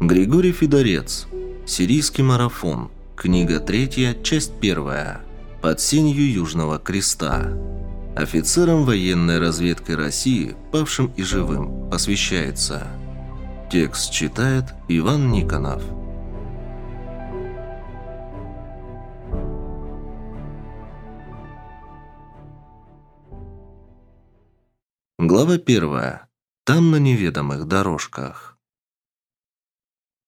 Григорий Федорец. Сирийский марафон. Книга третья, часть первая. Под сенью Южного Креста. Офицерам военной разведки России, павшим и живым, посвящается. Текст читает Иван Никонов. Глава первая. Там на неведомых дорожках.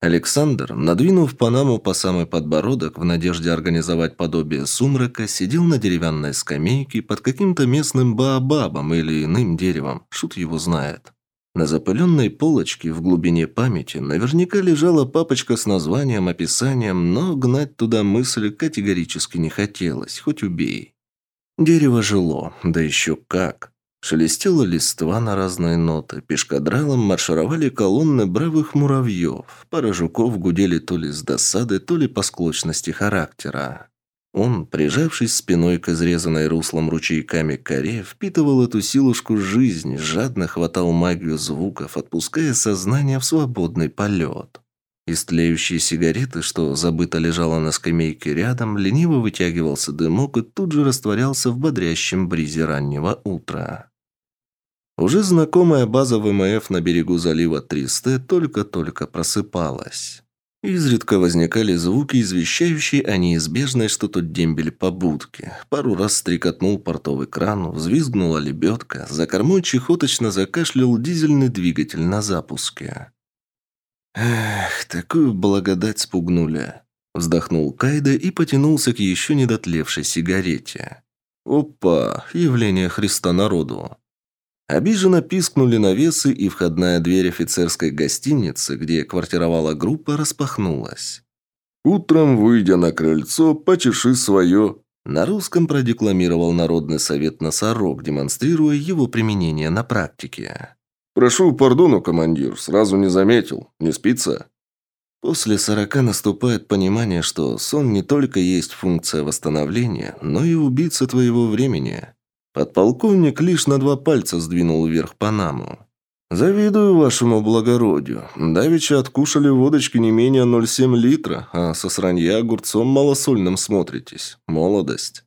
Александр, надвинув панаму по самый подбородок в надежде организовать подобие сумрака, сидел на деревянной скамейке под каким-то местным баобабом или иным деревом, шут его знает. На запыленной полочке в глубине памяти наверняка лежала папочка с названием, описанием, но гнать туда мысль категорически не хотелось, хоть убей. Дерево жило, да еще как. Шелестела листва на разные ноты, пешкадралом маршировали колонны бравых муравьев, пара жуков гудели то ли с досады, то ли по склочности характера. Он, прижавшись спиной к изрезанной руслом ручейками коре, впитывал эту силушку жизни, жадно хватал магию звуков, отпуская сознание в свободный полет. Из тлеющей сигареты, что забыто лежала на скамейке рядом, лениво вытягивался дымок и тут же растворялся в бодрящем бризе раннего утра. Уже знакомая база ВМФ на берегу залива Тристе только-только просыпалась. Изредка возникали звуки, извещающие о неизбежной, что тот дембель побудки. Пару раз стрекотнул портовый кран, взвизгнула лебедка, за кормой чехоточно закашлял дизельный двигатель на запуске. «Эх, такую благодать спугнули!» Вздохнул Кайда и потянулся к еще недотлевшей сигарете. «Опа! Явление Христа народу!» Обиженно пискнули навесы, и входная дверь офицерской гостиницы, где квартировала группа, распахнулась. «Утром, выйдя на крыльцо, почеши свое...» На русском продекламировал Народный совет носорог, демонстрируя его применение на практике. «Прошу пардону, командир, сразу не заметил. Не спится?» После сорока наступает понимание, что сон не только есть функция восстановления, но и убийца твоего времени. Подполковник лишь на два пальца сдвинул вверх Панаму. «Завидую вашему благородию. Давеча откушали водочки не менее 0,7 литра, а со сранья огурцом малосольным смотритесь. Молодость».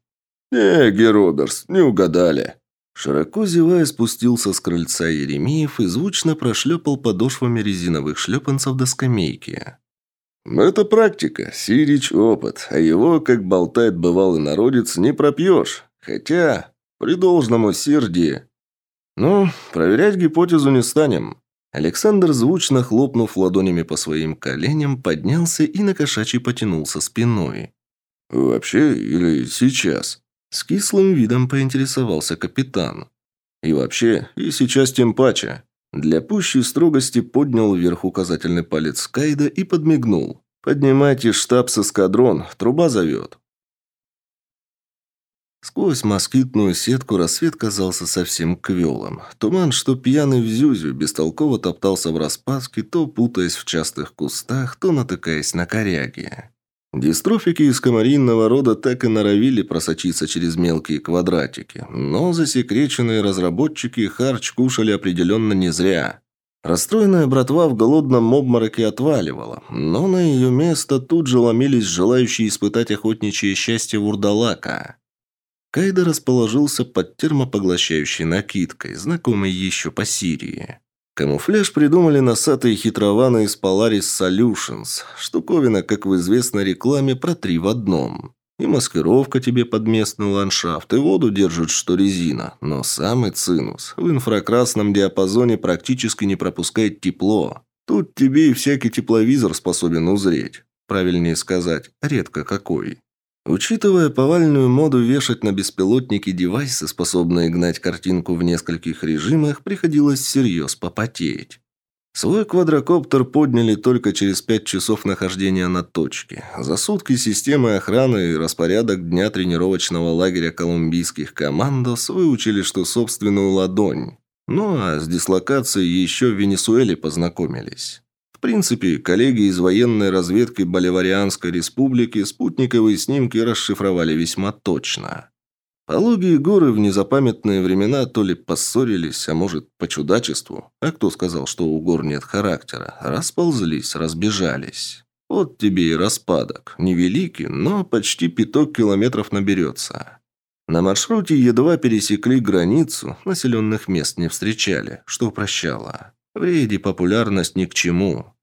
«Не, Геродерс, не угадали». Широко зевая спустился с крыльца Еремеев и звучно прошлепал подошвами резиновых шлепанцев до скамейки. «Это практика, Сирич – опыт, а его, как болтает бывалый народец, не пропьешь. Хотя при должном усердии. Ну, проверять гипотезу не станем. Александр, звучно хлопнув ладонями по своим коленям, поднялся и на кошачий потянулся спиной. «Вообще или сейчас?» С кислым видом поинтересовался капитан. «И вообще, и сейчас тем паче». Для пущей строгости поднял вверх указательный палец Кайда и подмигнул. «Поднимайте штаб с эскадрон, труба зовет». Сквозь москитную сетку рассвет казался совсем квелым. Туман, что пьяный в зюзю, бестолково топтался в распаске, то путаясь в частых кустах, то натыкаясь на коряги. Дистрофики из комаринного рода так и норовили просочиться через мелкие квадратики, но засекреченные разработчики харч кушали определенно не зря. Расстроенная братва в голодном обмороке отваливала, но на ее место тут же ломились желающие испытать охотничье счастье вурдалака. Кайда расположился под термопоглощающей накидкой, знакомой еще по Сирии. Камуфляж придумали носатые хитрованы из Polaris Solutions. Штуковина, как в известной рекламе, про три в одном. И маскировка тебе под местный ландшафт, и воду держит, что резина. Но самый цинус. В инфракрасном диапазоне практически не пропускает тепло. Тут тебе и всякий тепловизор способен узреть. Правильнее сказать, редко какой. Учитывая повальную моду вешать на беспилотники девайсы, способные гнать картинку в нескольких режимах, приходилось всерьез попотеть. Свой квадрокоптер подняли только через пять часов нахождения на точке. За сутки системы охраны и распорядок дня тренировочного лагеря колумбийских командос выучили, что собственную ладонь. Ну а с дислокацией еще в Венесуэле познакомились. В принципе, коллеги из военной разведки Боливарианской республики спутниковые снимки расшифровали весьма точно. Пологие горы в незапамятные времена то ли поссорились, а может, по чудачеству, а кто сказал, что у гор нет характера, расползлись, разбежались. Вот тебе и распадок. Невеликий, но почти пяток километров наберется. На маршруте едва пересекли границу, населенных мест не встречали, что упрощало. В рейде популярность ни к чему.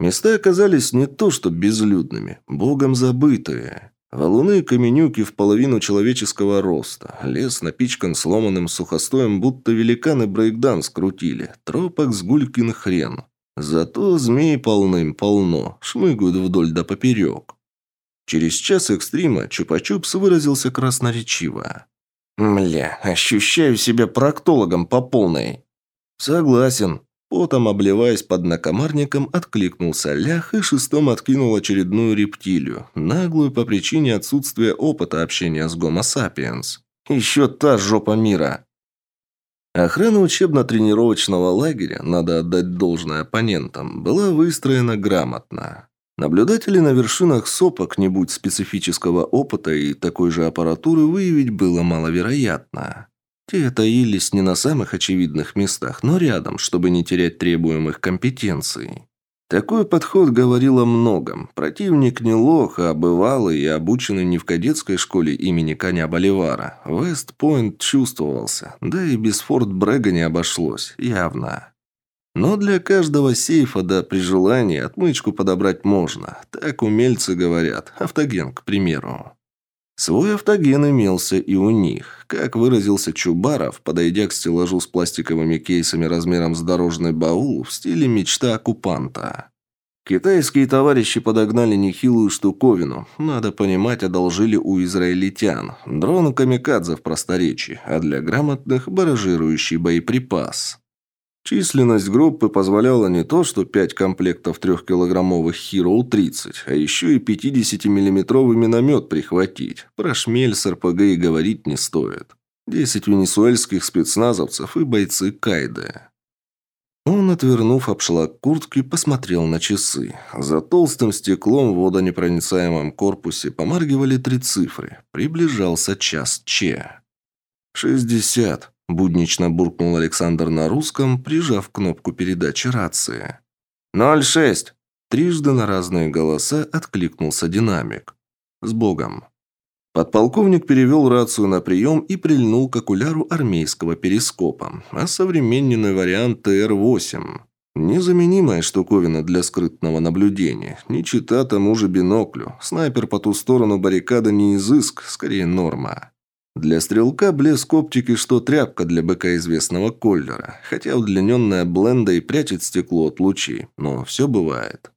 Места оказались не то что безлюдными, богом забытые. Валуны и каменюки в половину человеческого роста. Лес напичкан сломанным сухостоем, будто великаны брейкдан скрутили. Тропок с гулькин хрен. Зато змей полным-полно, шмыгают вдоль да поперек. Через час экстрима Чупа-Чупс выразился красноречиво. «Мля, ощущаю себя проктологом по полной». «Согласен», Потом, обливаясь под накомарником, откликнулся лях и шестом откинул очередную рептилию, наглую по причине отсутствия опыта общения с гомо сапиенс. Еще та жопа мира. Охрана учебно-тренировочного лагеря, надо отдать должное оппонентам, была выстроена грамотно. Наблюдатели на вершинах сопок, не будь специфического опыта и такой же аппаратуры, выявить было маловероятно. Те таились не на самых очевидных местах, но рядом, чтобы не терять требуемых компетенций. Такой подход говорил о многом. Противник не лох, а бывалый и обученный не в кадетской школе имени коня Боливара. Вестпойнт чувствовался, да и без Форт Брега не обошлось, явно. Но для каждого сейфа, да при желании, отмычку подобрать можно. Так умельцы говорят, автоген, к примеру. Свой автоген имелся и у них. Как выразился Чубаров, подойдя к стеллажу с пластиковыми кейсами размером с дорожный баул в стиле мечта оккупанта. Китайские товарищи подогнали нехилую штуковину. Надо понимать, одолжили у израильтян. Дрон камикадзе в просторечии, а для грамотных – баражирующий боеприпас. Численность группы позволяла не то, что 5 комплектов трехкилограммовых Hero-30, а еще и 50-миллиметровый миномет прихватить. Про шмель с РПГ и говорить не стоит. 10 венесуэльских спецназовцев и бойцы Кайды. Он, отвернув обшлаг куртки, посмотрел на часы. За толстым стеклом в водонепроницаемом корпусе помаргивали три цифры. Приближался час Че. «Шестьдесят», Буднично буркнул Александр на русском, прижав кнопку передачи рации. «Ноль шесть!» Трижды на разные голоса откликнулся динамик. «С Богом!» Подполковник перевел рацию на прием и прильнул к окуляру армейского перископа, а современный вариант ТР-8. Незаменимая штуковина для скрытного наблюдения, не чита тому же биноклю. Снайпер по ту сторону баррикады не изыск, скорее норма. Для стрелка блеск оптики, что тряпка для быка известного коллера, хотя удлиненная бленда и прячет стекло от лучей, но все бывает.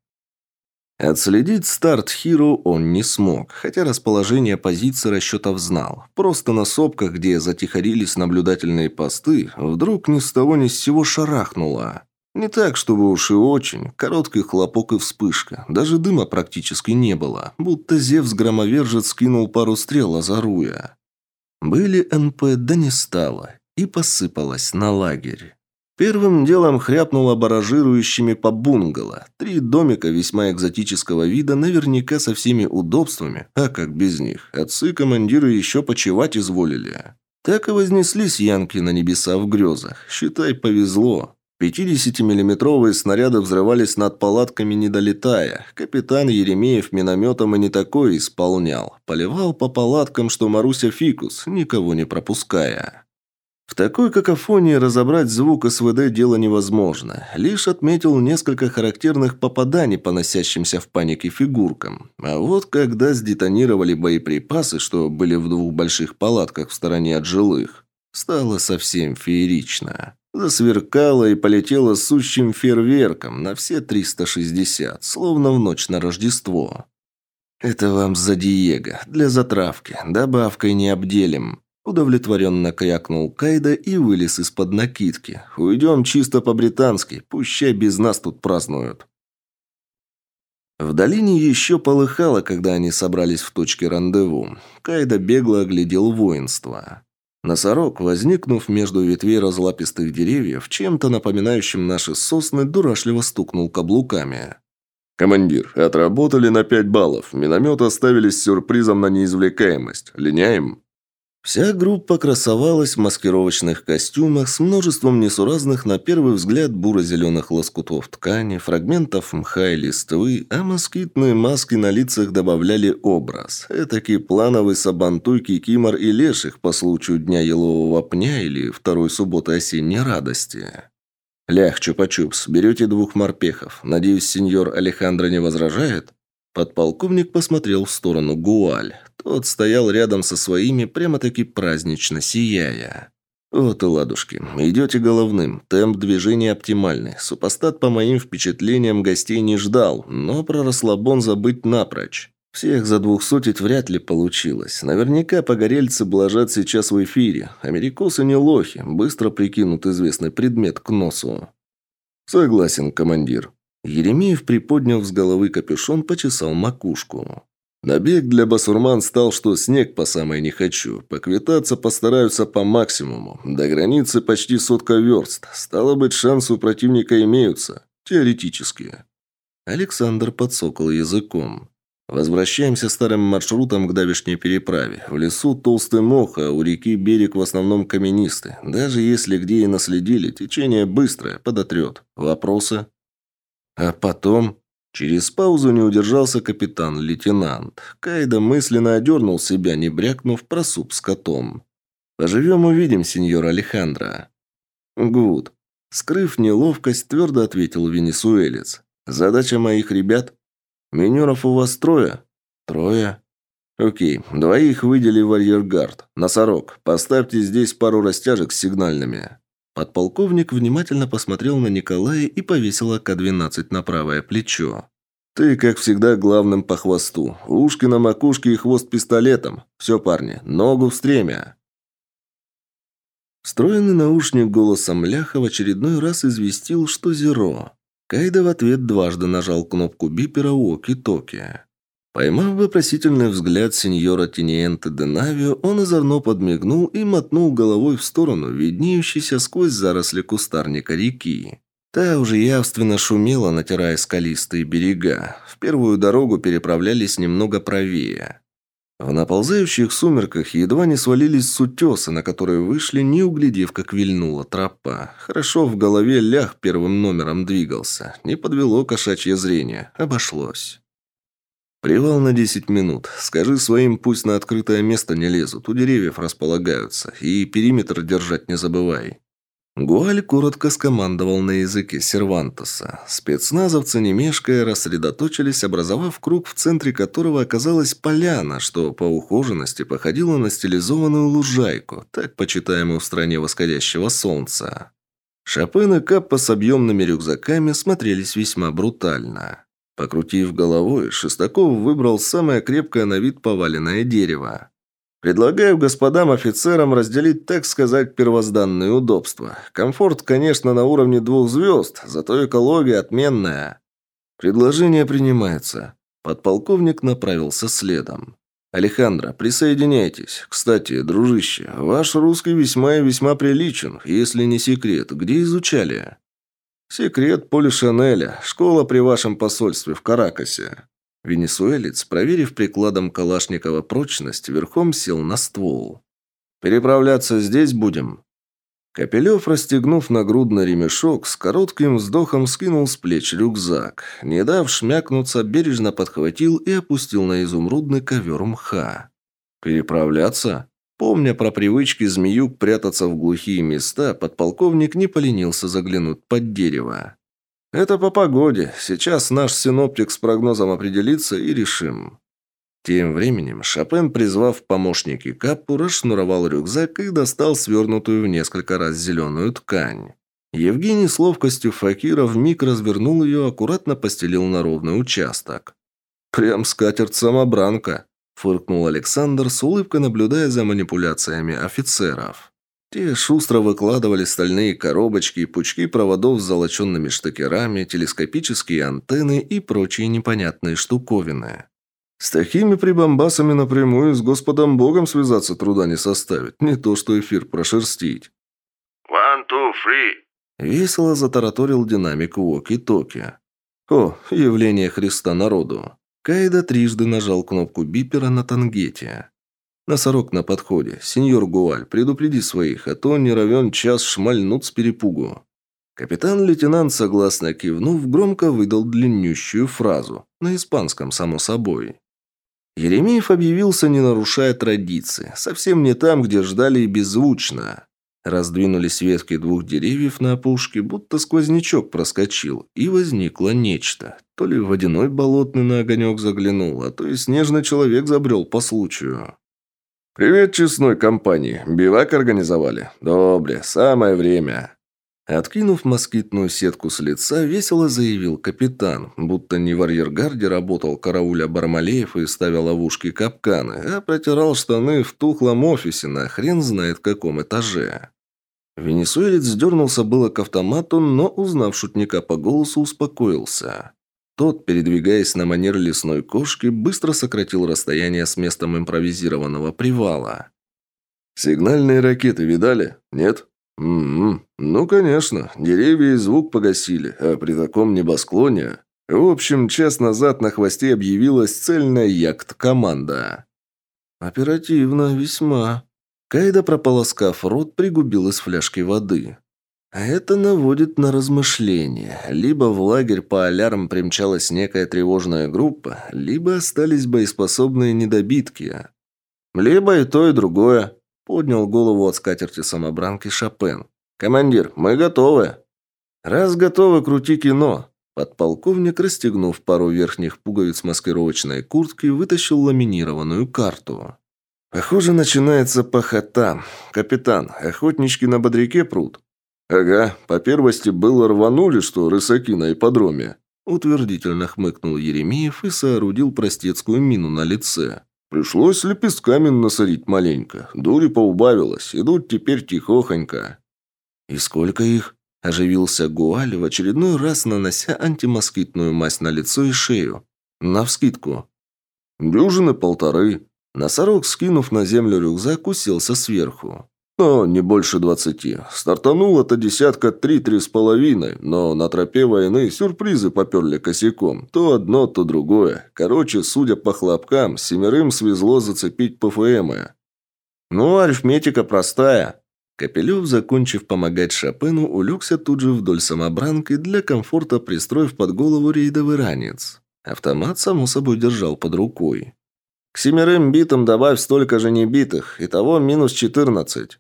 Отследить старт Хиру он не смог, хотя расположение позиции расчетов знал. Просто на сопках, где затихарились наблюдательные посты, вдруг ни с того ни с сего шарахнуло. Не так, чтобы уж и очень. Короткий хлопок и вспышка. Даже дыма практически не было. Будто Зевс-громовержец скинул пару стрел, озаруя. Были НП, да не стало, и посыпалось на лагерь. Первым делом хряпнуло баражирующими по бунгало. Три домика весьма экзотического вида, наверняка со всеми удобствами, а как без них. Отцы-командиры еще почевать изволили. Так и вознеслись янки на небеса в грезах. Считай, повезло. 50-миллиметровые снаряды взрывались над палатками, не долетая. Капитан Еремеев минометом и не такое исполнял. Поливал по палаткам, что Маруся фикус, никого не пропуская. В такой какофонии разобрать звук СВД дело невозможно. Лишь отметил несколько характерных попаданий по носящимся в панике фигуркам. А вот когда сдетонировали боеприпасы, что были в двух больших палатках в стороне от жилых, стало совсем феерично. Засверкала и полетела сущим фейерверком на все 360, словно в ночь на Рождество. «Это вам за Диего, для затравки, добавкой не обделим», Удовлетворенно крякнул Кайда и вылез из-под накидки. «Уйдем чисто по-британски, пущай без нас тут празднуют». В долине еще полыхало, когда они собрались в точке рандеву. Кайда бегло оглядел воинство. Носорог, возникнув между ветвей разлапистых деревьев, чем-то напоминающим наши сосны, дурашливо стукнул каблуками. «Командир, отработали на пять баллов. Миномет оставили с сюрпризом на неизвлекаемость. Линяем?» Вся группа красовалась в маскировочных костюмах с множеством несуразных на первый взгляд буро-зеленых лоскутов ткани, фрагментов мха и листвы, а москитные маски на лицах добавляли образ. Этакий плановый сабантуй, кикимор и леших по случаю Дня Елового пня или второй субботы осенней радости. «Лях, Чупа-Чупс, берете двух морпехов. Надеюсь, сеньор Алехандро не возражает?» Подполковник посмотрел в сторону Гуаль. Тот стоял рядом со своими, прямо-таки празднично сияя. «Вот и ладушки. Идете головным. Темп движения оптимальный. Супостат, по моим впечатлениям, гостей не ждал, но про расслабон забыть напрочь. Всех за двухсотить вряд ли получилось. Наверняка погорельцы блажат сейчас в эфире. Америкосы не лохи, быстро прикинут известный предмет к носу». «Согласен, командир», Еремеев, приподняв с головы капюшон, почесал макушку. Набег для басурман стал, что снег по самой не хочу. Поквитаться постараются по максимуму. До границы почти сотка верст. Стало быть, шансы у противника имеются. Теоретически. Александр подсокал языком. Возвращаемся старым маршрутом к давешней переправе. В лесу толстый мох, а у реки берег в основном каменистый. Даже если где и наследили, течение быстрое, подотрет. Вопросы? А потом... Через паузу не удержался капитан-лейтенант. Кайда мысленно одернул себя, не брякнув про суп с котом. «Поживем – увидим, сеньор Алехандро». «Гуд». Скрыв неловкость, твердо ответил венесуэлец. «Задача моих ребят? Минеров у вас трое?» «Трое». «Окей, двоих выдели в арьергард. Носорог, поставьте здесь пару растяжек с сигнальными». Подполковник внимательно посмотрел на Николая и повесил АК-12 на правое плечо. «Ты, как всегда, главным по хвосту. Ушки на макушке и хвост пистолетом. Все, парни, ногу в стремя». Встроенный наушник голосом Ляха в очередной раз известил, что зеро. Кайда в ответ дважды нажал кнопку бипера «Оки-токи». Поймав вопросительный взгляд сеньора Тиниенте де Навио, он озорно подмигнул и мотнул головой в сторону, виднеющейся сквозь заросли кустарника реки. Та уже явственно шумела, натирая скалистые берега. В первую дорогу переправлялись немного правее. В наползающих сумерках едва не свалились с утеса, на которые вышли, не углядев, как вильнула тропа. Хорошо в голове лях первым номером двигался. Не подвело кошачье зрение. Обошлось. «Привал на десять минут. Скажи своим, пусть на открытое место не лезут, у деревьев располагаются. И периметр держать не забывай». Гуаль коротко скомандовал на языке Сервантеса. Спецназовцы, не мешкая, рассредоточились, образовав круг, в центре которого оказалась поляна, что по ухоженности походило на стилизованную лужайку, так почитаемую в стране восходящего солнца. Шопен и Каппа с объемными рюкзаками смотрелись весьма брутально. Покрутив головой, Шестаков выбрал самое крепкое на вид поваленное дерево. Предлагаю господам офицерам разделить, так сказать, первозданные удобства. Комфорт, конечно, на уровне двух звезд, зато экология отменная. Предложение принимается. Подполковник направился следом. «Алехандро, присоединяйтесь. Кстати, дружище, ваш русский весьма и весьма приличен, если не секрет. Где изучали?» «Секрет Поли Шанеля. Школа при вашем посольстве в Каракасе». Венесуэлец, проверив прикладом Калашникова прочность, верхом сел на ствол. «Переправляться здесь будем?» Капелев, расстегнув нагрудный ремешок, с коротким вздохом скинул с плеч рюкзак. Не дав шмякнуться, бережно подхватил и опустил на изумрудный ковер мха. «Переправляться?» Помня про привычки змеюк прятаться в глухие места, подполковник не поленился заглянуть под дерево. «Это по погоде. Сейчас наш синоптик с прогнозом определится и решим». Тем временем Шопен, призвав помощники Каппу, расшнуровал рюкзак и достал свернутую в несколько раз зеленую ткань. Евгений с ловкостью факира вмиг развернул ее, аккуратно постелил на ровный участок. «Прям скатерть-самобранка», Фыркнул Александр, с улыбкой наблюдая за манипуляциями офицеров. Те шустро выкладывали стальные коробочки и пучки проводов с золоченными штекерами, телескопические антенны и прочие непонятные штуковины. С такими прибамбасами напрямую с Господом Богом связаться труда не составит, не то что эфир прошерстить. «One, two, three!» Весело затараторил динамик Уоки-Токи. О, явление Христа народу. Кайда трижды нажал кнопку бипера на тангете. Носорог на подходе. Сеньор Гуаль, предупреди своих, а то не равен час шмальнут с перепугу». Капитан-лейтенант, согласно кивнув, громко выдал длиннющую фразу. На испанском, само собой. Еремеев объявился, не нарушая традиции. Совсем не там, где ждали и беззвучно. Раздвинулись ветки двух деревьев на опушке, будто сквознячок проскочил, и возникло нечто. То ли водяной болотный на огонек заглянул, а то и снежный человек забрел по случаю. «Привет, честной компании. Бивак организовали? Добре, самое время». Откинув москитную сетку с лица, весело заявил капитан, будто не в арьергарде работал карауля Бармалеев и ставил ловушки-капканы, а протирал штаны в тухлом офисе на хрен знает каком этаже. Венесуэлец дернулся было к автомату, но, узнав шутника по голосу, успокоился. Тот, передвигаясь на манер лесной кошки, быстро сократил расстояние с местом импровизированного привала. «Сигнальные ракеты видали? Нет?» «М-м, ну, конечно. Деревья и звук погасили, а при таком небосклоне...» В общем, час назад на хвосте объявилась цельная яхт-команда. «Оперативно, весьма». Кайда, прополоскав рот, пригубил из фляжки воды. А это наводит на размышления. Либо в лагерь по алярм примчалась некая тревожная группа, либо остались боеспособные недобитки. Либо и то, и другое. Поднял голову от скатерти самобранки Шопен. «Командир, мы готовы!» «Раз готовы, крути кино!» Подполковник, расстегнув пару верхних пуговиц маскировочной куртки, вытащил ламинированную карту. «Похоже, начинается похота. Капитан, охотнички на бодряке прут?» «Ага, по первости было рванули, что рысаки на ипподроме», утвердительно хмыкнул Еремеев и соорудил простецкую мину на лице. Пришлось лепестками насадить маленько. Дури поубавилось. Идут теперь тихохонько. «И сколько их?» – оживился Гуаль в очередной раз, нанося антимоскитную мазь на лицо и шею. Навскидку. «Дюжины полторы». Носорог, скинув на землю рюкзак, уселся сверху. Но не больше двадцати. Стартануло-то десятка три-три с половиной, но на тропе войны сюрпризы поперли косяком. То одно, то другое. Короче, судя по хлопкам, семерым свезло зацепить ПФМы. Ну, арифметика простая. Капелев, закончив помогать Шопену, улегся тут же вдоль самобранки, для комфорта пристроив под голову рейдовый ранец. Автомат, само собой, держал под рукой. «К семерым битам добавь столько же небитых, итого минус четырнадцать».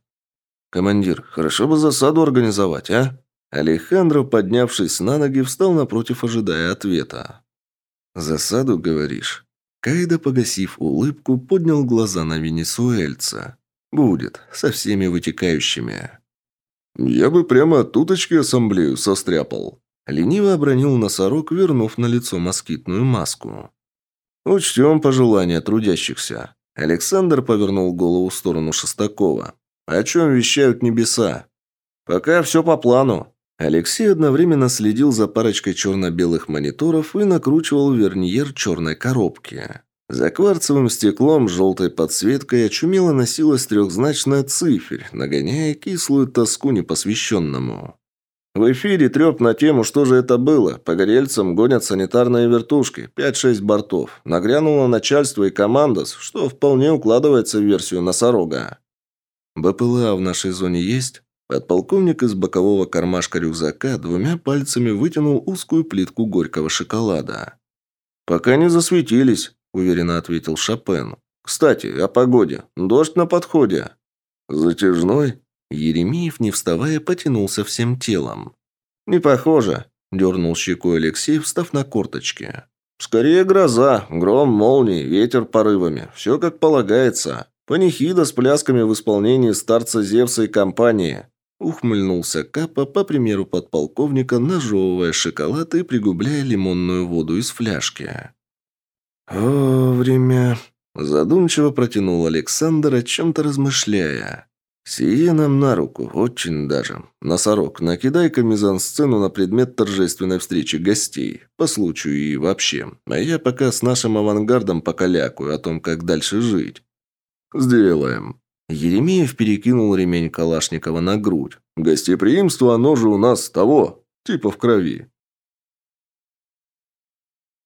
«Командир, хорошо бы засаду организовать, а?» Алехандро, поднявшись на ноги, встал напротив, ожидая ответа. «Засаду, говоришь?» Кайда, погасив улыбку, поднял глаза на венесуэльца. «Будет, со всеми вытекающими». «Я бы прямо от уточки ассамблею состряпал», — лениво обронил носорог, вернув на лицо москитную маску. «Учтем пожелания трудящихся». Александр повернул голову в сторону Шестакова. О чем вещают небеса? Пока все по плану. Алексей одновременно следил за парочкой черно-белых мониторов и накручивал верниер черной коробки. За кварцевым стеклом с желтой подсветкой очумело носилась трехзначная циферь, нагоняя кислую тоску непосвященному. В эфире треп на тему, что же это было. По горельцам гонят санитарные вертушки. 5-6 бортов. Нагрянуло начальство и командос, что вполне укладывается в версию носорога. БПЛА в нашей зоне есть?» Подполковник из бокового кармашка рюкзака двумя пальцами вытянул узкую плитку горького шоколада. «Пока не засветились», – уверенно ответил Шопен. «Кстати, о погоде. Дождь на подходе». «Затяжной?» Еремеев, не вставая, потянулся всем телом. «Не похоже», – дернул щекой Алексей, встав на корточки. «Скорее гроза, гром, молнии, ветер порывами. Все как полагается». Панихида с плясками в исполнении старца Зевса и компании. Ухмыльнулся Капа, по примеру подполковника, нажевывая шоколад и пригубляя лимонную воду из фляжки. «Вовремя...» – задумчиво протянул Александр, о чем-то размышляя. «Сие нам на руку, очень даже. Носорог, накидай-ка мизансцену на предмет торжественной встречи гостей, по случаю и вообще. А я пока с нашим авангардом покалякаю о том, как дальше жить. «Сделаем». Еремеев перекинул ремень Калашникова на грудь. «Гостеприимство, оно же у нас того, типа в крови».